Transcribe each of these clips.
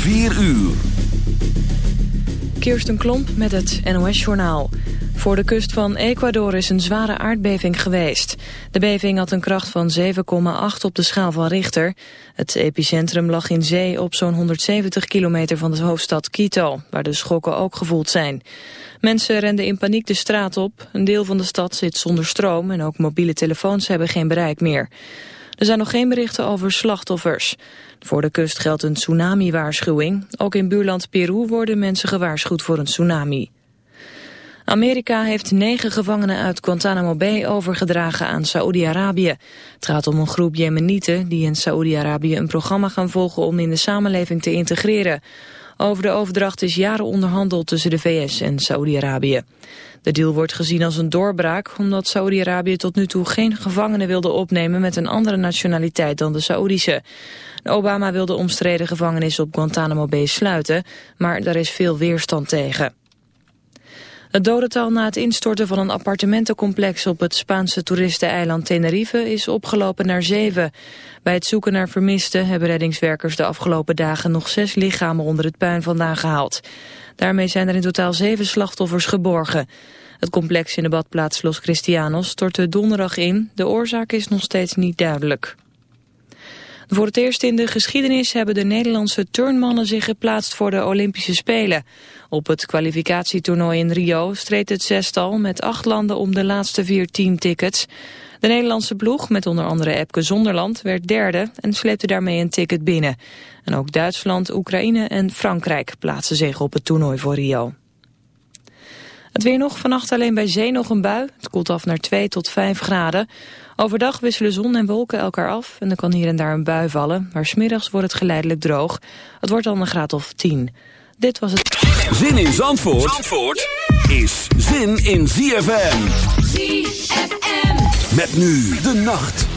4 uur. Kirsten Klomp met het NOS-journaal. Voor de kust van Ecuador is een zware aardbeving geweest. De beving had een kracht van 7,8 op de schaal van Richter. Het epicentrum lag in zee op zo'n 170 kilometer van de hoofdstad Quito... waar de schokken ook gevoeld zijn. Mensen renden in paniek de straat op. Een deel van de stad zit zonder stroom... en ook mobiele telefoons hebben geen bereik meer. Er zijn nog geen berichten over slachtoffers. Voor de kust geldt een tsunami-waarschuwing. Ook in buurland Peru worden mensen gewaarschuwd voor een tsunami. Amerika heeft negen gevangenen uit Guantanamo Bay overgedragen aan Saoedi-Arabië. Het gaat om een groep Jemenieten die in Saoedi-Arabië een programma gaan volgen om in de samenleving te integreren. Over de overdracht is jaren onderhandeld tussen de VS en Saoedi-Arabië. De deal wordt gezien als een doorbraak omdat Saoedi-Arabië tot nu toe geen gevangenen wilde opnemen met een andere nationaliteit dan de Saoedische. Obama wilde omstreden gevangenis op Guantanamo Bay sluiten, maar daar is veel weerstand tegen. Het dodental na het instorten van een appartementencomplex op het Spaanse toeristeneiland Tenerife is opgelopen naar zeven. Bij het zoeken naar vermisten hebben reddingswerkers de afgelopen dagen nog zes lichamen onder het puin vandaan gehaald. Daarmee zijn er in totaal zeven slachtoffers geborgen. Het complex in de badplaats Los Cristianos stortte donderdag in. De oorzaak is nog steeds niet duidelijk. Voor het eerst in de geschiedenis hebben de Nederlandse turnmannen zich geplaatst voor de Olympische Spelen. Op het kwalificatietoernooi in Rio streed het zestal met acht landen om de laatste vier teamtickets. De Nederlandse ploeg, met onder andere Epke Zonderland, werd derde en sleepte daarmee een ticket binnen. En ook Duitsland, Oekraïne en Frankrijk plaatsen zich op het toernooi voor Rio. Het weer nog, vannacht alleen bij zee nog een bui. Het koelt af naar 2 tot 5 graden. Overdag wisselen zon en wolken elkaar af en er kan hier en daar een bui vallen. Maar smiddags wordt het geleidelijk droog. Het wordt dan een graad of 10. Dit was het... Zin in Zandvoort, Zandvoort is zin in ZFM. ZFM. Met nu de nacht.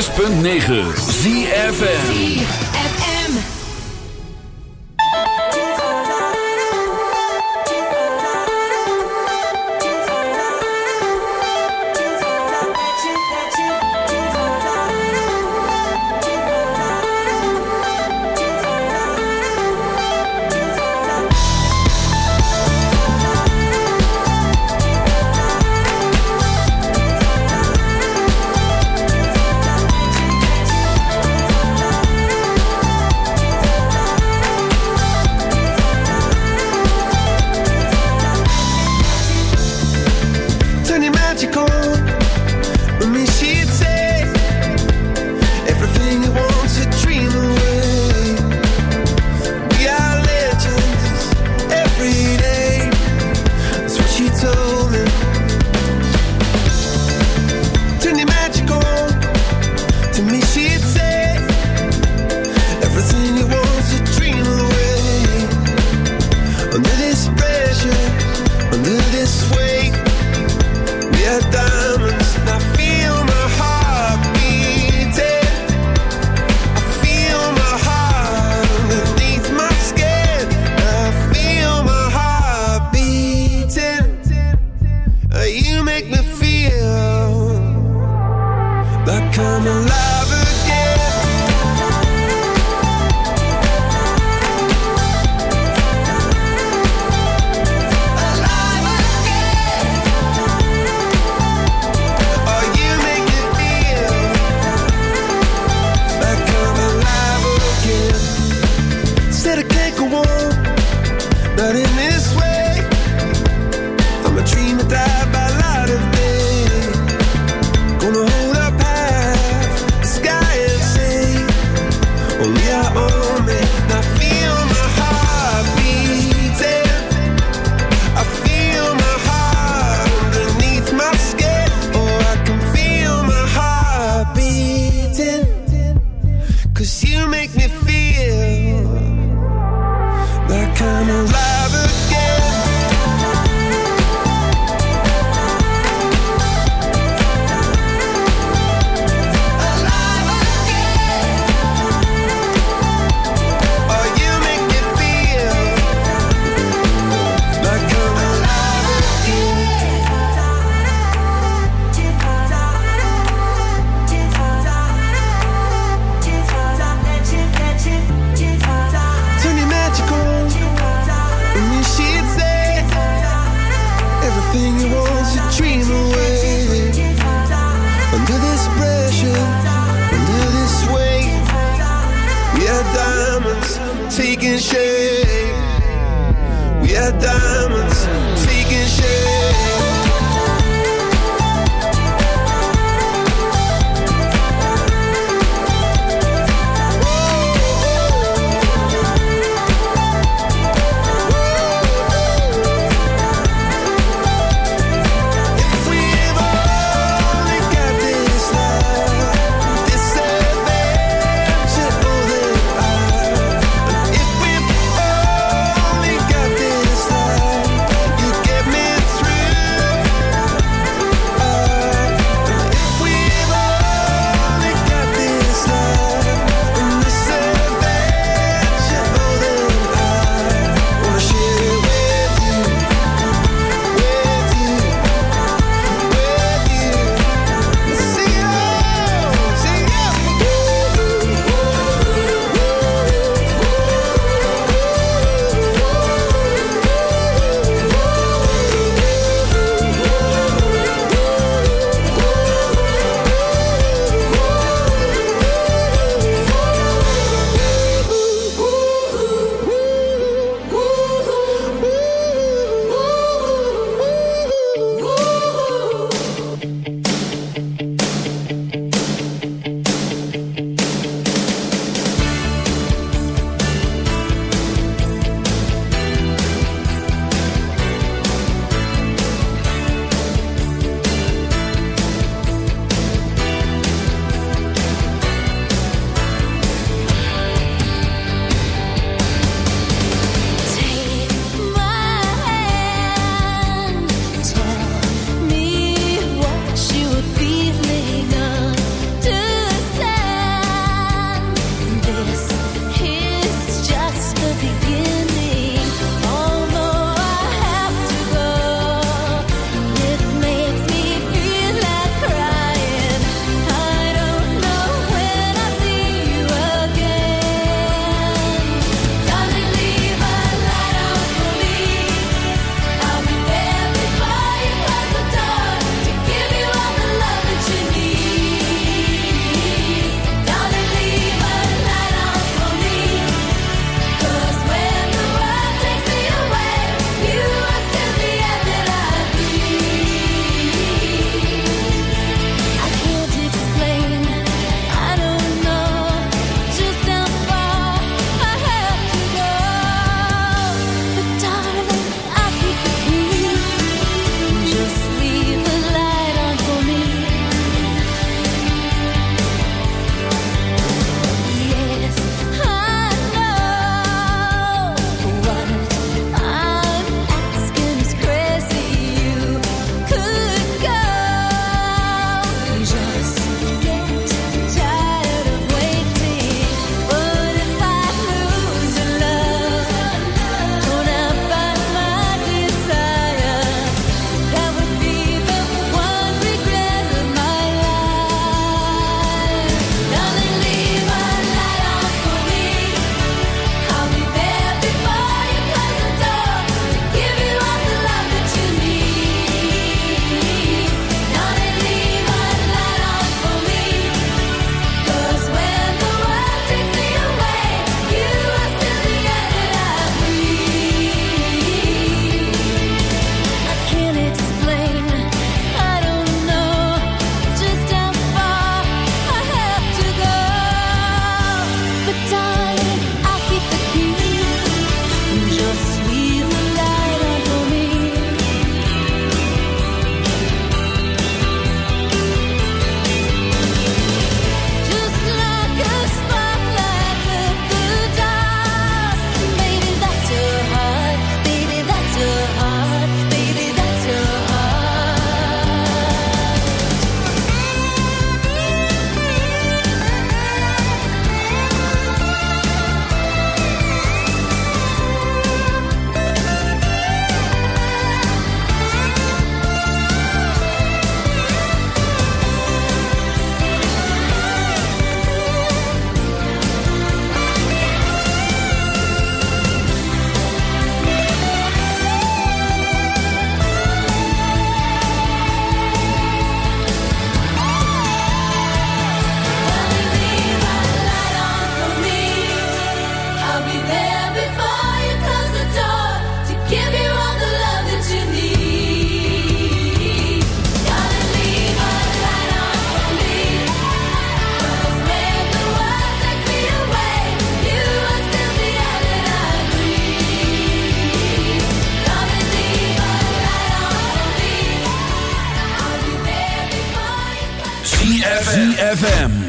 106.9 ZFN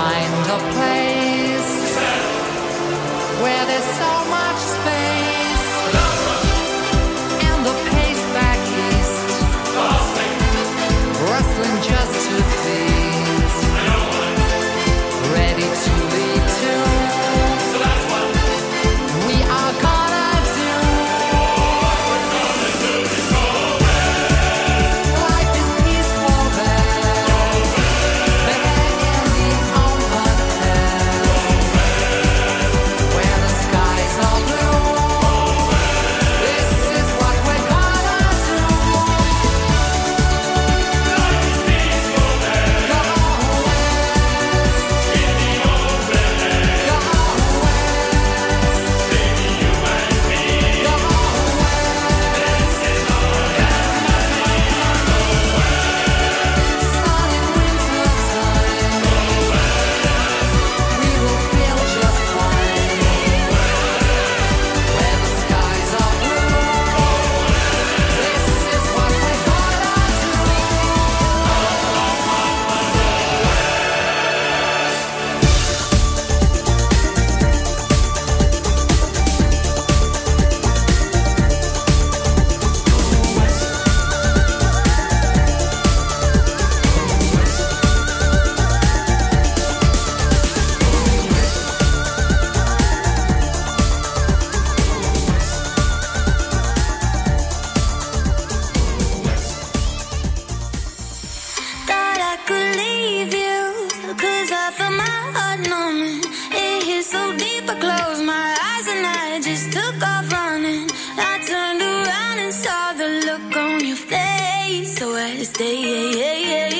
find a place. this day.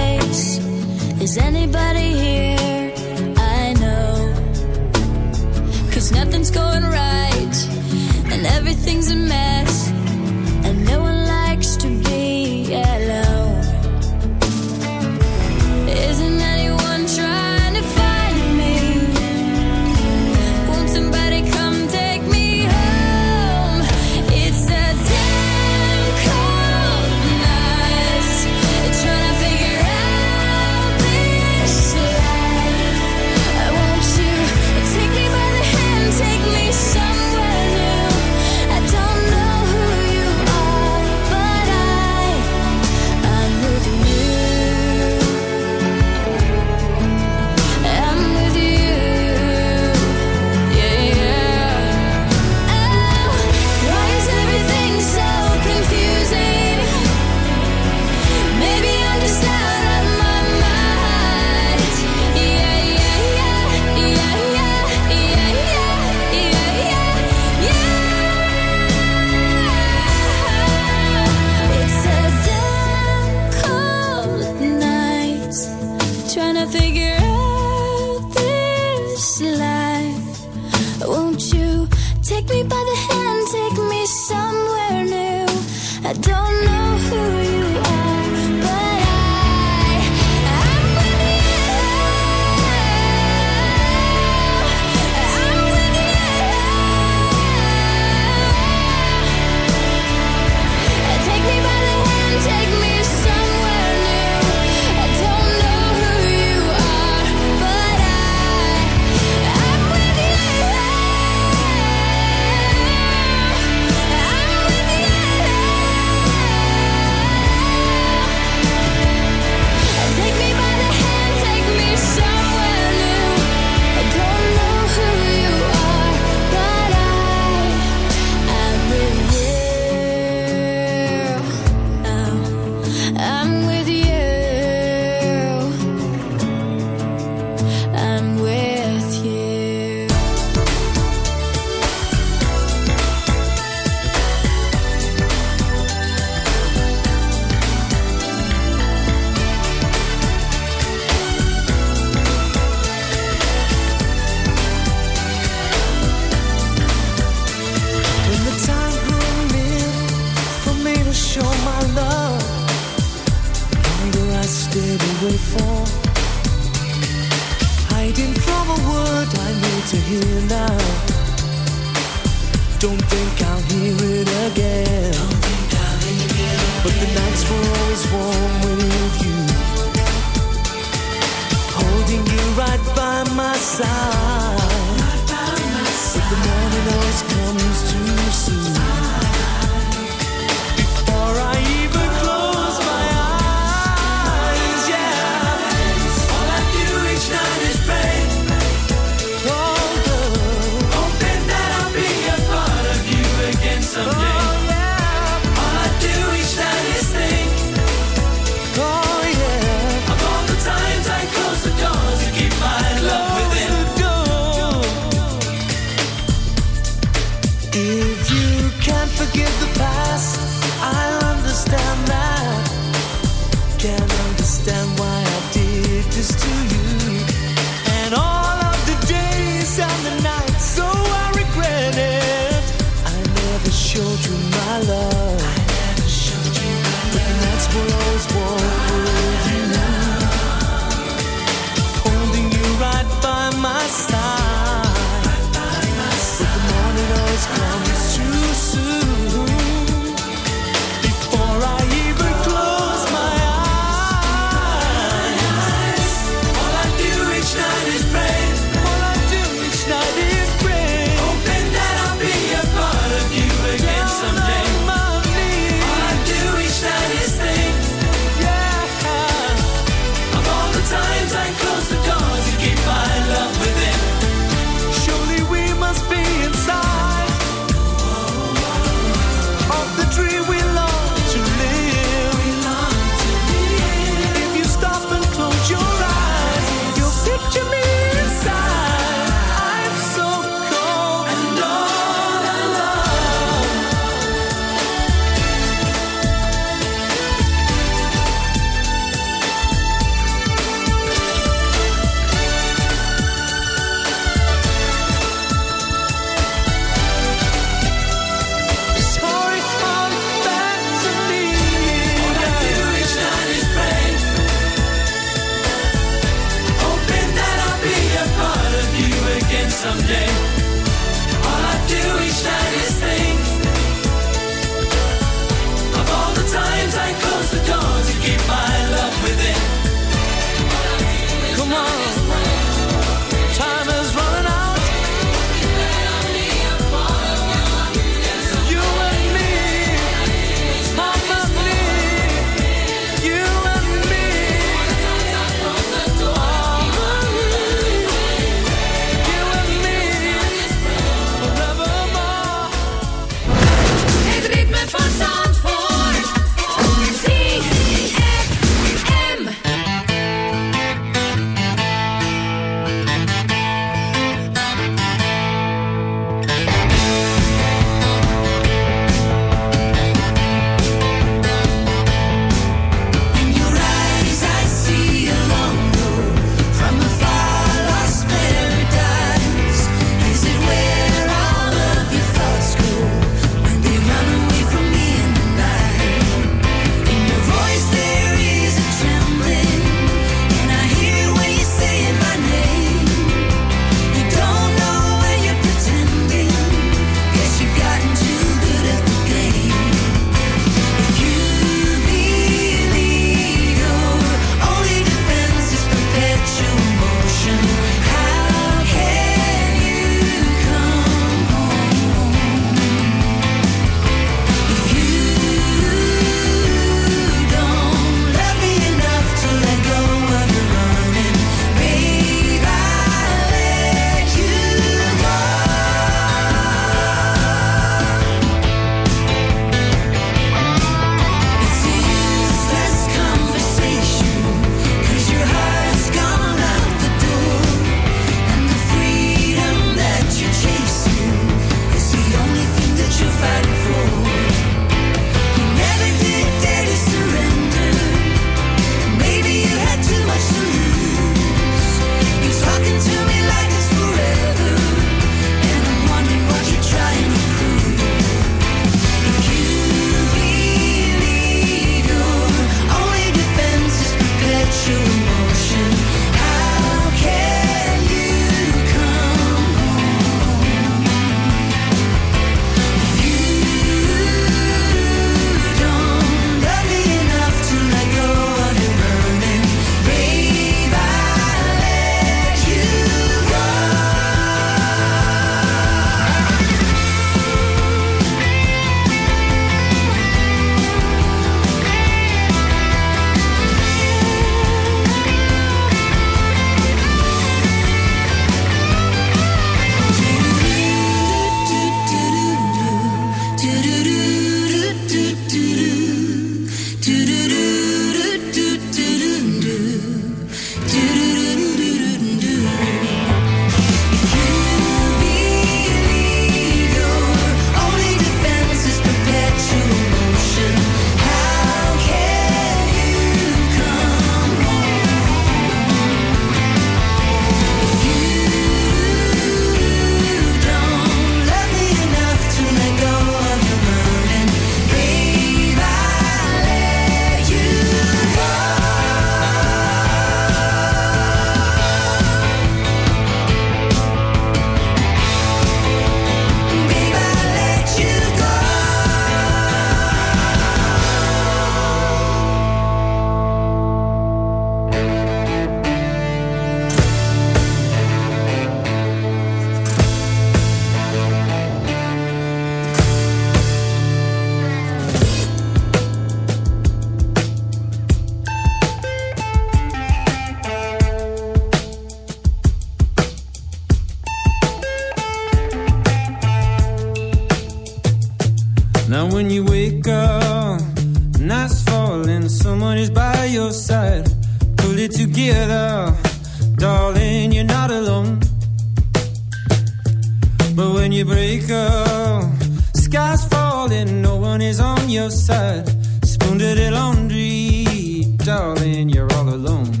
when you break up. Sky's falling, no one is on your side. Spoon to the laundry, darling, you're all alone.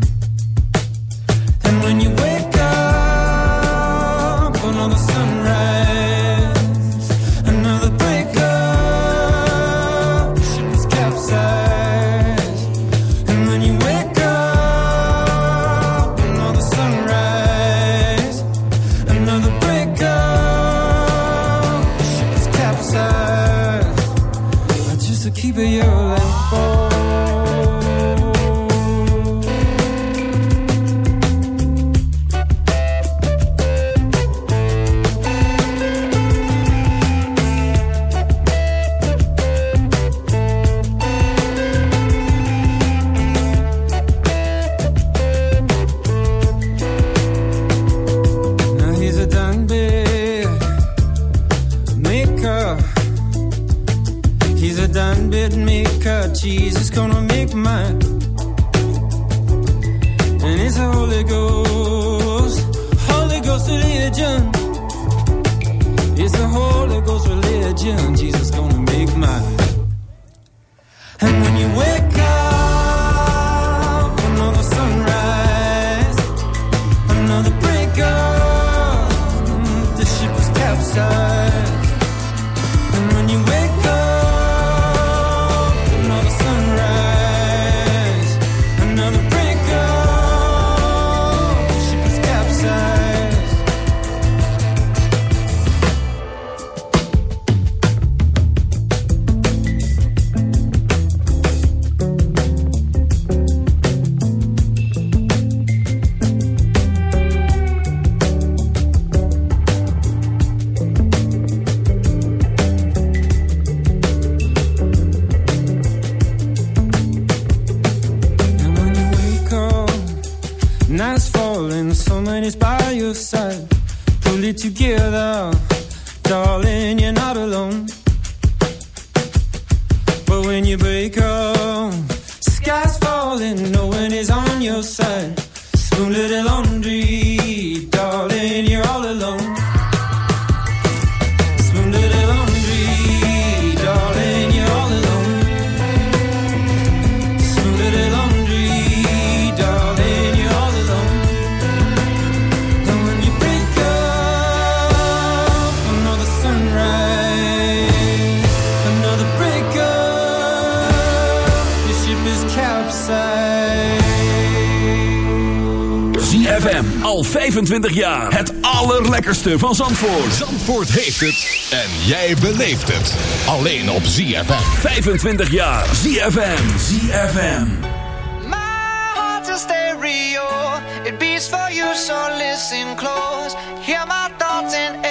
Van Zandvoort. Zandvoort heeft het. En jij beleeft het. Alleen op ZFM. 25 jaar. ZFM. ZFM. My heart's a stereo. It beats for you, so listen close. Hear my thoughts in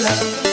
love.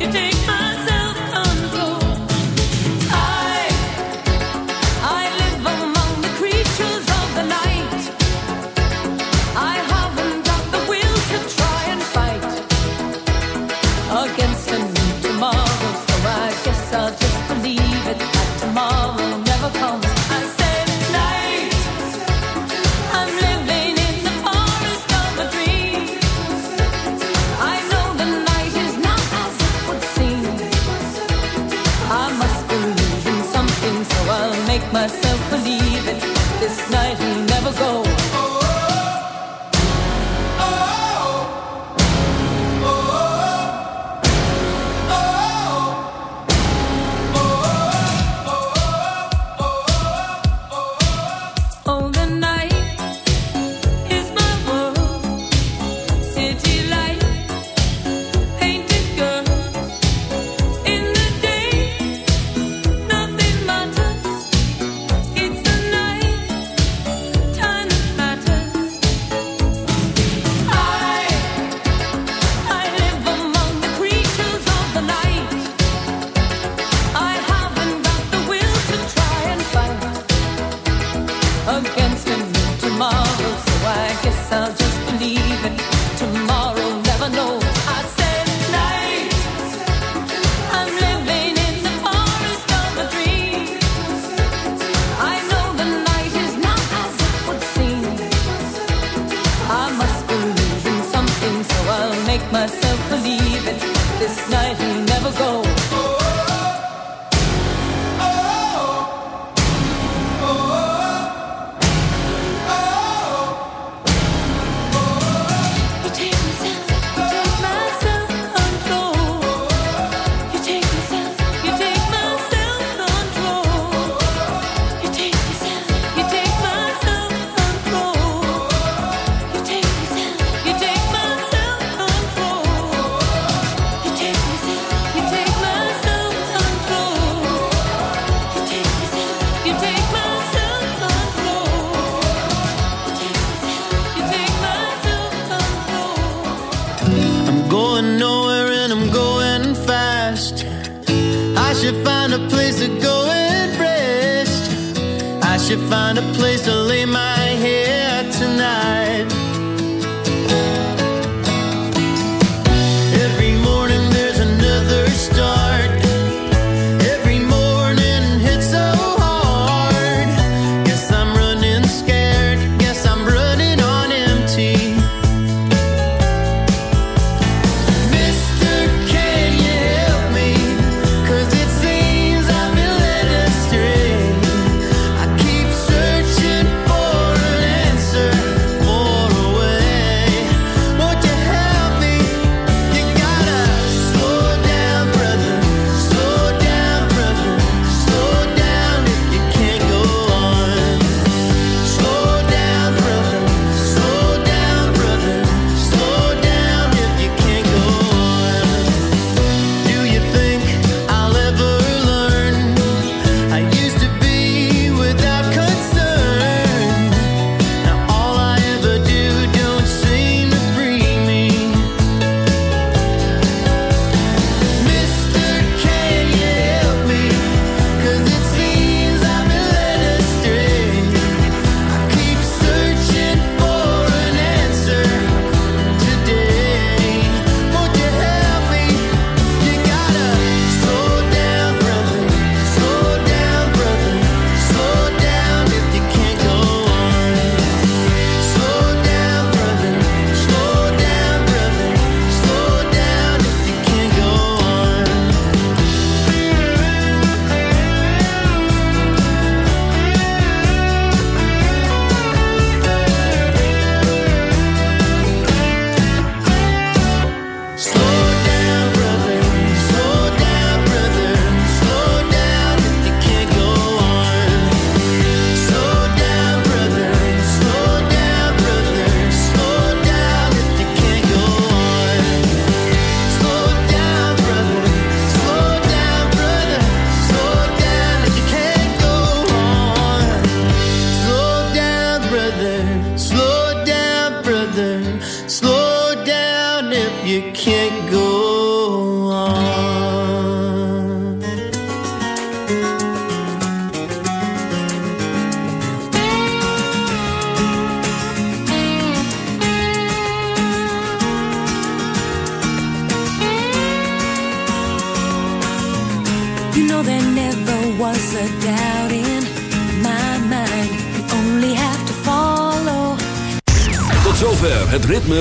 You take my